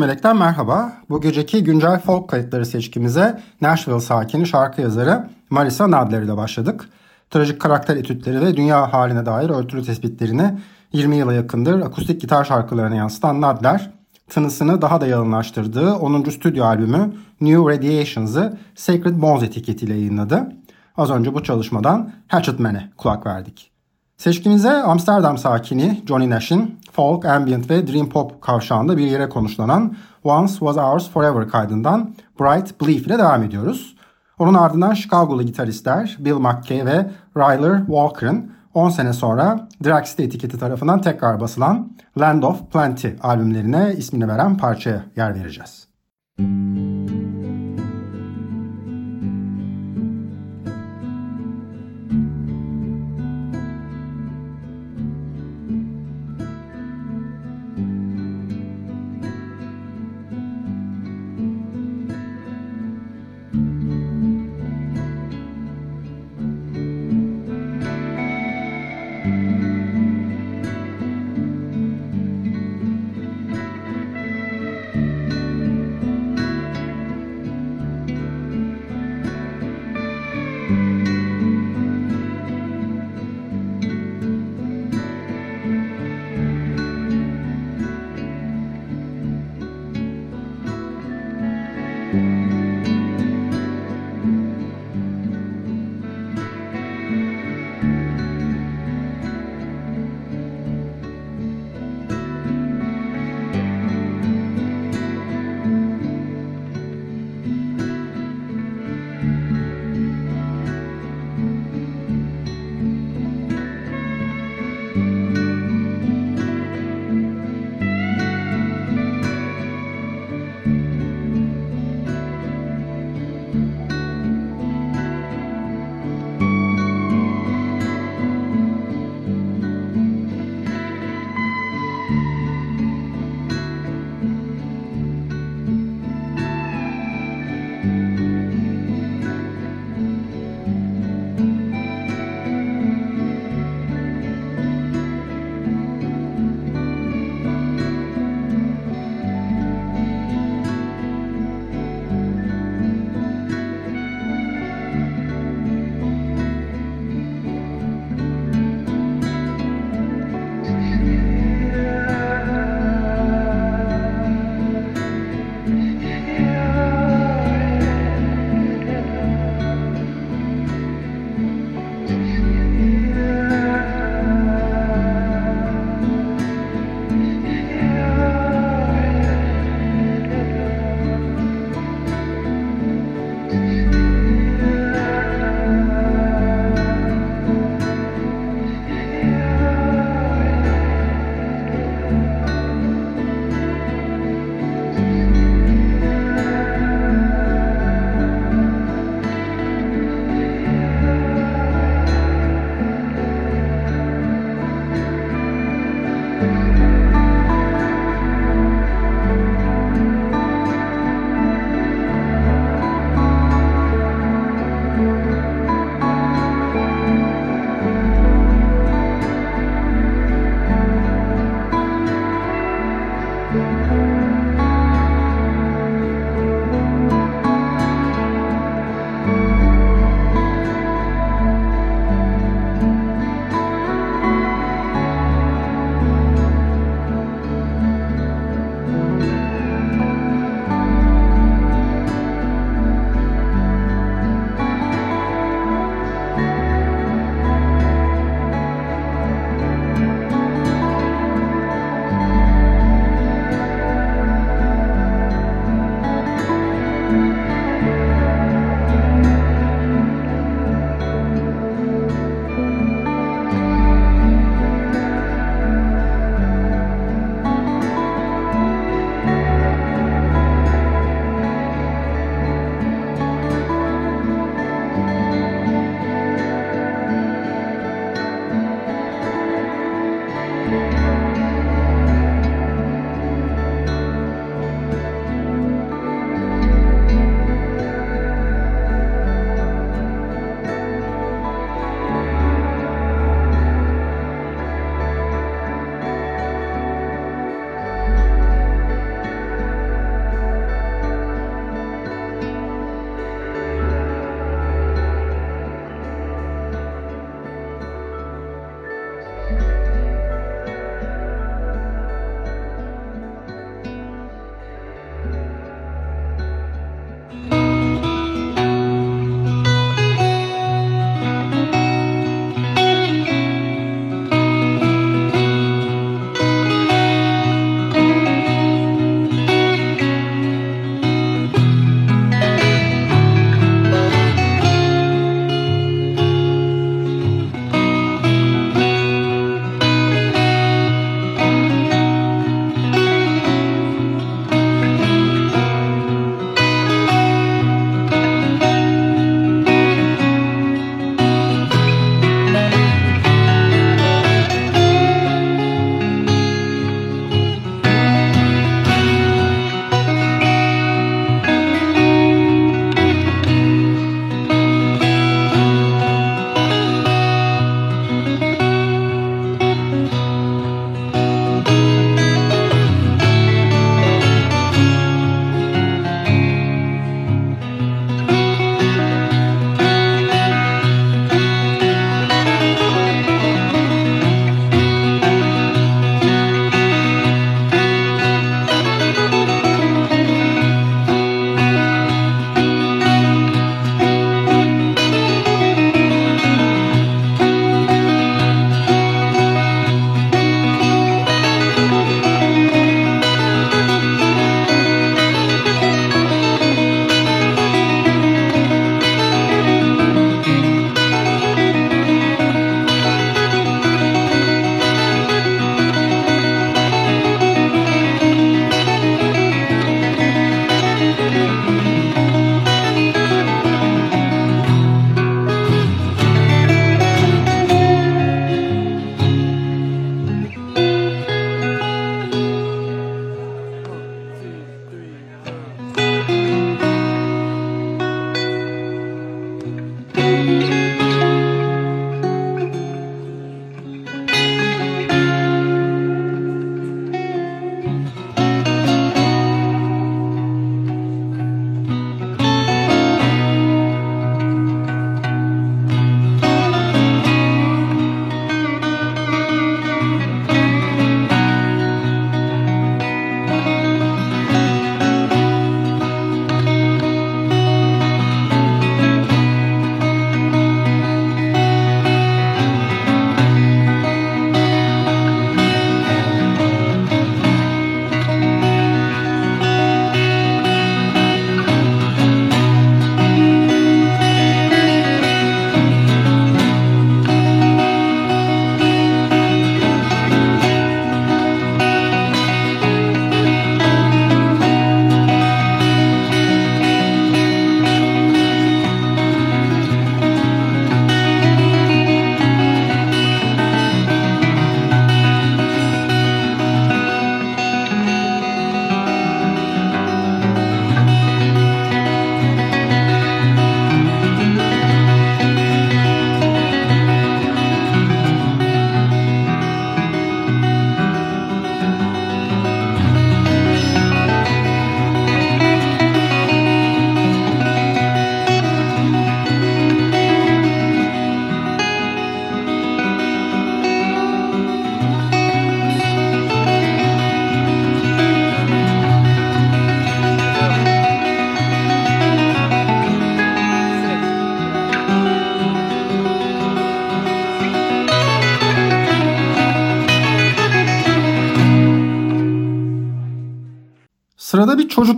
Melek'ten merhaba. Bu geceki güncel folk kayıtları seçkimize Nashville sakini şarkı yazarı Marisa Nadler ile başladık. Trajik karakter etütleri ve dünya haline dair örtülü tespitlerini 20 yıla yakındır akustik gitar şarkılarına yansıtan Nadler, tınısını daha da yalınlaştırdığı 10. stüdyo albümü New Radiations'ı Sacred Bones etiketiyle yayınladı. Az önce bu çalışmadan Hatchet Man'e kulak verdik. Seçkimize Amsterdam sakini Johnny Nash'in folk, ambient ve dream pop kavşağında bir yere konuşlanan Once Was Ours Forever kaydından Bright Belief ile devam ediyoruz. Onun ardından Chicago'lu gitaristler Bill McKay ve Ryler Walker'ın 10 sene sonra Drax'te etiketi tarafından tekrar basılan Land of Plenty albümlerine ismini veren parçaya yer vereceğiz. Müzik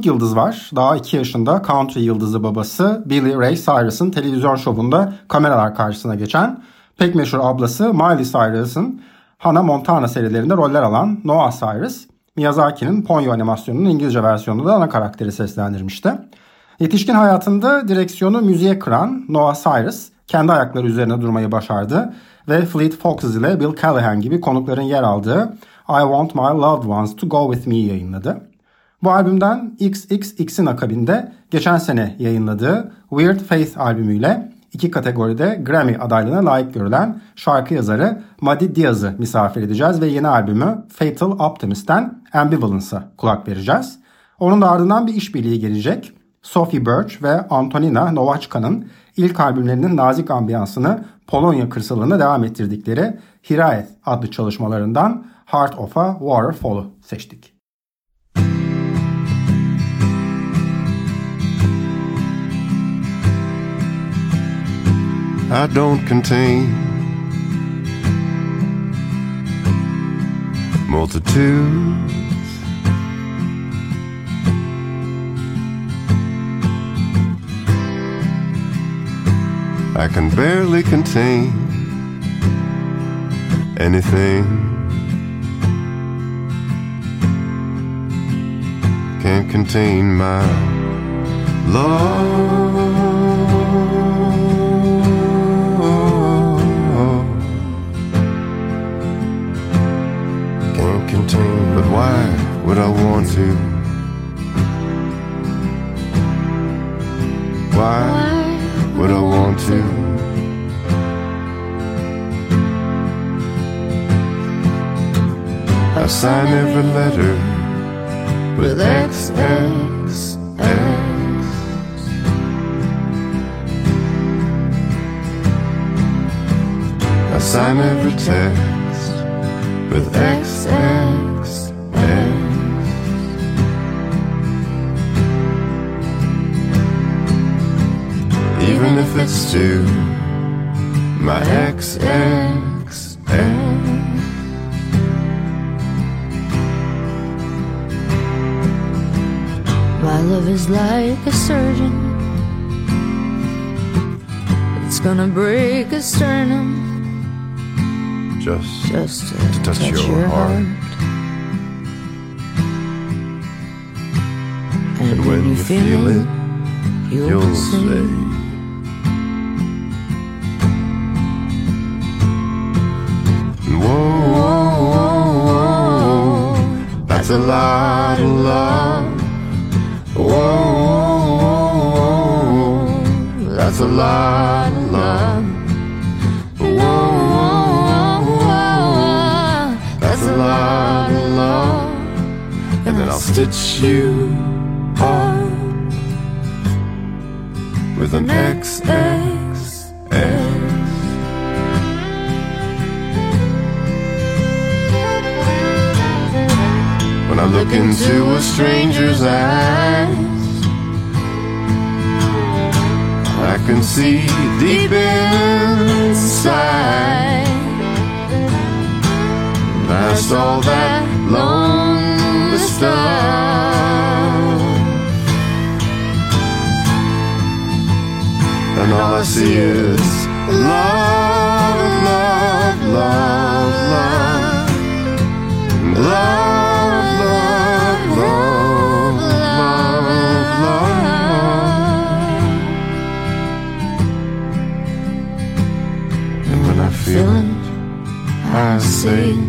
Çocuk yıldız var. Daha 2 yaşında country yıldızı babası Billy Ray Cyrus'ın televizyon şovunda kameralar karşısına geçen pek meşhur ablası Miley Cyrus'ın Hannah Montana serilerinde roller alan Noah Cyrus, Miyazaki'nin Ponyo animasyonunun İngilizce versiyonunda da ana karakteri seslendirmişti. Yetişkin hayatında direksiyonu müziğe kıran Noah Cyrus kendi ayakları üzerine durmayı başardı ve Fleet Foxes ile Bill Callahan gibi konukların yer aldığı I Want My Loved Ones to Go With Me yayınladı. Bu albümden XXX'in akabinde geçen sene yayınladığı Weird Faith albümüyle iki kategoride Grammy adaylığına layık görülen şarkı yazarı Madi Diaz'ı misafir edeceğiz ve yeni albümü Fatal Optimist'ten Ambivalence'a kulak vereceğiz. Onun da ardından bir işbirliği gelecek. Sophie Birch ve Antonina Novachka'nın ilk albümlerinin nazik ambiyansını Polonya kırsalına devam ettirdikleri Hirayet adlı çalışmalarından Heart of a Waterfall'u seçtik. I don't contain multitudes. I can barely contain anything. Can't contain my love. Would I want to? Why would I want to? I sign every letter with XXX. I sign every text with XXX. Even if it's to my XXX. My love is like a surgeon. It's gonna break a sternum Just, just to, To touch touch, your your, heart. heart. And, and when you feel it, you'll, you'll say, lot of love. Whoa, whoa, whoa, that's a lot of love. Whoa, whoa, whoa, that's a lot of love. And then I'll stitch you look into a stranger's eyes, I can see deep inside. Past all that lonely stuff. And all I see is love, love, love, love. Love, I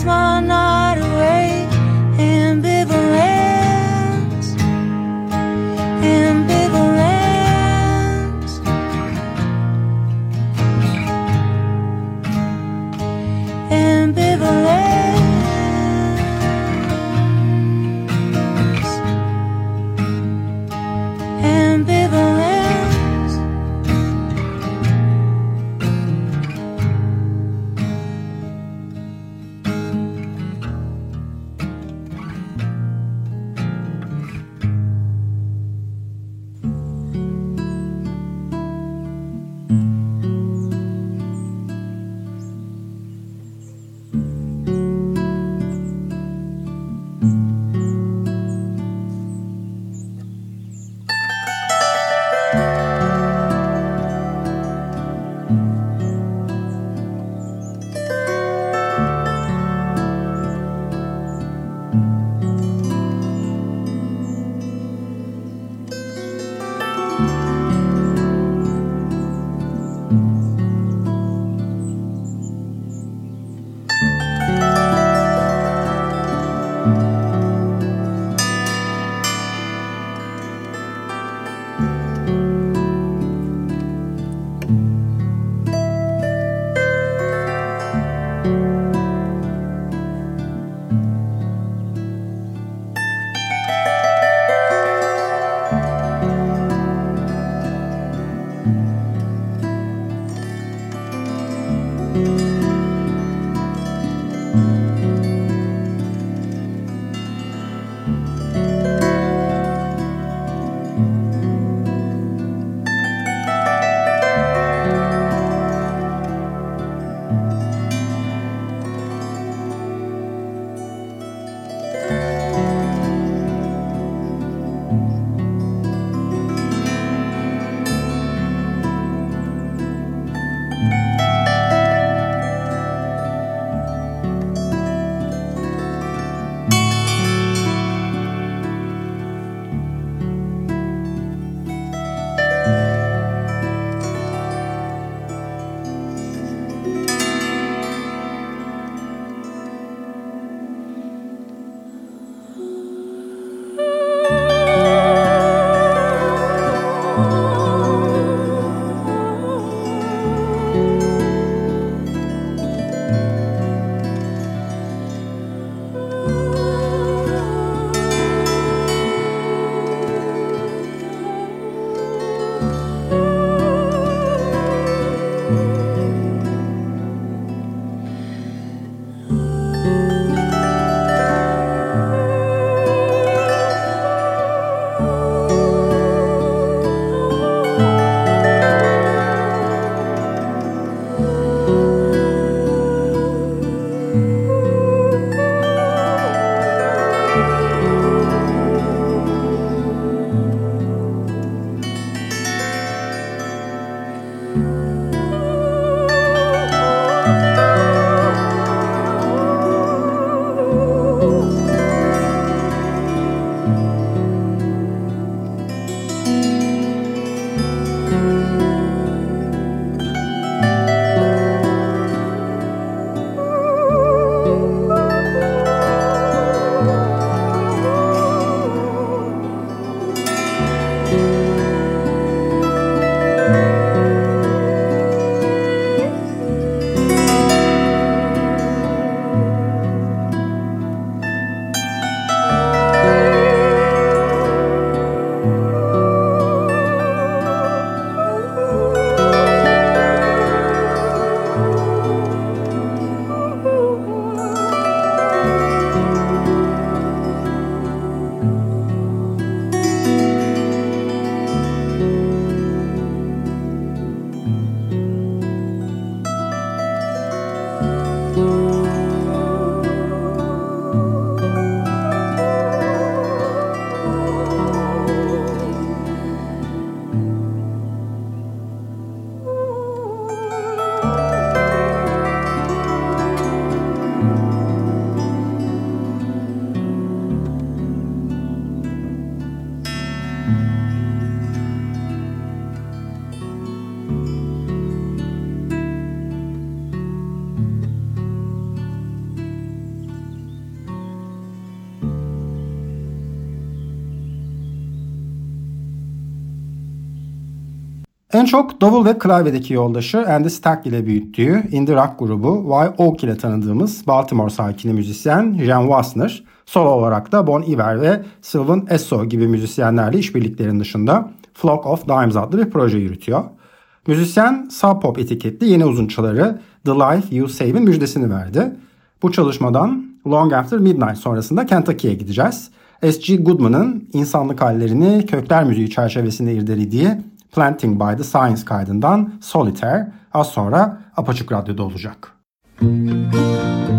Christmas. Çok davul ve klavyedeki yoldaşı Andy Stack ile büyüttüğü indie rock grubu Why Oak ile tanıdığımız Baltimore sakini müzisyen Jen Wassner, solo olarak da Bon Iver ve Sylvan Esso gibi müzisyenlerle işbirliklerinin dışında Flock of Dimes adlı bir proje yürütüyor. Müzisyen Sub Pop etiketli yeni uzunçaları The Life You Save'in müjdesini verdi. Bu çalışmadan Long After Midnight sonrasında Kentucky'ye gideceğiz. S.G. Goodman'ın insanlık hallerini kökler müziği çerçevesinde irdelediği Planting by the Science kaydından Solitaire az sonra Apaçık Radyo'da olacak. Müzik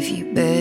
give you better.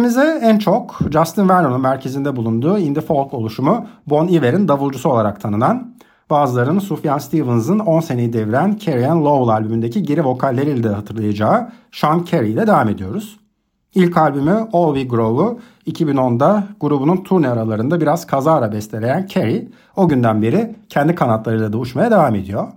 Etkimize en çok Justin Vernon'un merkezinde bulunduğu indie folk oluşumu Bon Iver'in davulcusu olarak tanınan, bazılarının Sufjan Stevens'ın 10 seneyi deviren Carrie Ann Lowell albümündeki geri vokalleriyle de hatırlayacağı Sean Carey ile devam ediyoruz. İlk albümü All We Grow'u 2010'da grubunun turne aralarında biraz kazara besteleyen Carey o günden beri kendi kanatlarıyla da uçmaya devam ediyor.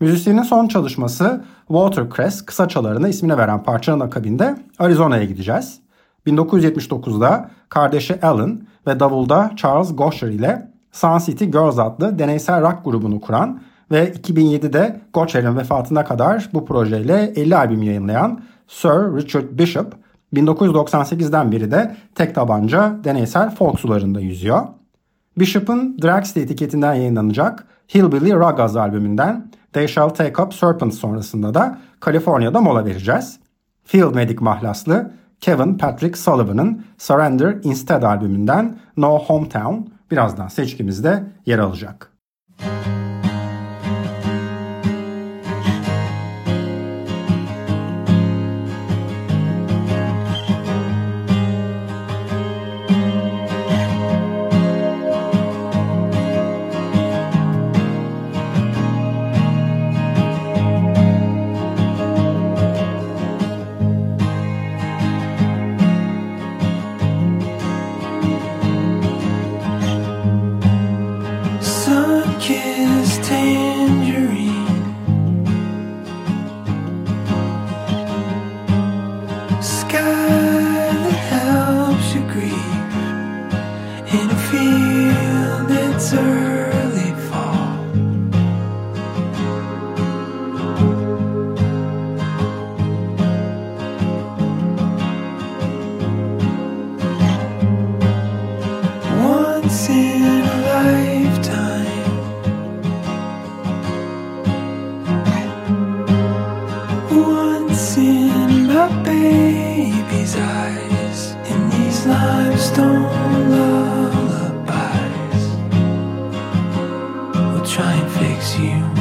Müzisyenin son çalışması Watercress kısa çalarına ismini veren parçanın akabinde Arizona'ya gideceğiz. 1979'da kardeşi Alan ve davulda Charles Gosher ile Sun City Girls adlı deneysel rock grubunu kuran ve 2007'de Gosher'in vefatına kadar bu projeyle 50 albüm yayınlayan Sir Richard Bishop 1998'den beri de tek tabanca deneysel folk sularında yüzüyor. Bishop'ın Dragster etiketinden yayınlanacak Hillbilly Ragas albümünden They Shall Take Up Serpents sonrasında da Kaliforniya'da mola vereceğiz. Field Medic mahlaslı Kevin Patrick Sullivan'ın Surrender Instead albümünden No Hometown birazdan seçkimizde yer alacak. Müzik in a lifetime. Once in my baby's eyes, in these limestone lullabies, we'll try and fix you.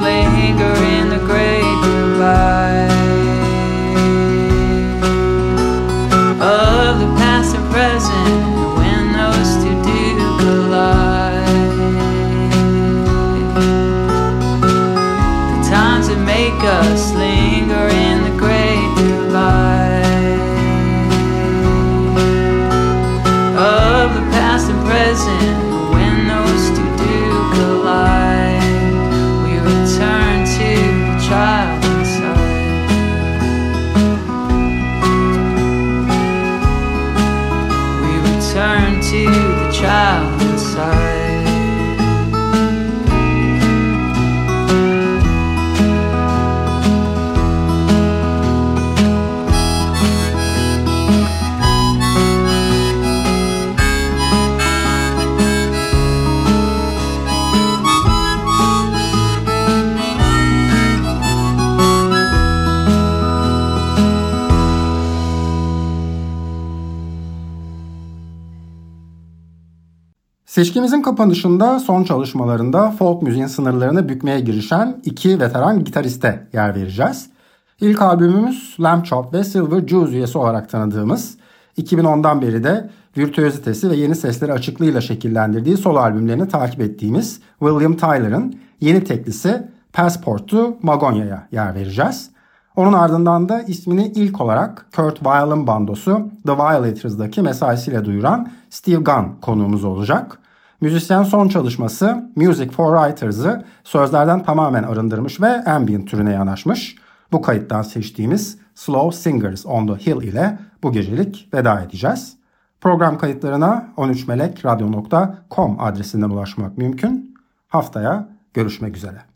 Linger in the great divide Seçkimizin kapanışında son çalışmalarında folk müziğin sınırlarını bükmeye girişen iki veteran gitariste yer vereceğiz. İlk albümümüz Lamb Chop ve Silver Jews üyesi olarak tanıdığımız 2010'dan beri de virtüözitesi ve yeni sesleri açıklığıyla şekillendirdiği solo albümlerini takip ettiğimiz William Tyler'ın yeni teklisi Passport to Magonia'ya yer vereceğiz. Onun ardından da ismini ilk olarak Kurt Weill'ın bandosu The Violators'daki mesaisiyle duyuran Steve Gunn konuğumuz olacak. Müzisyen son çalışması Music for Writers'ı sözlerden tamamen arındırmış ve ambient türüne yanaşmış. Bu kayıttan seçtiğimiz Slow Singers on the Hill ile bu gecelik veda edeceğiz. Program kayıtlarına 13melekradyo.com adresinden ulaşmak mümkün. Haftaya görüşmek üzere.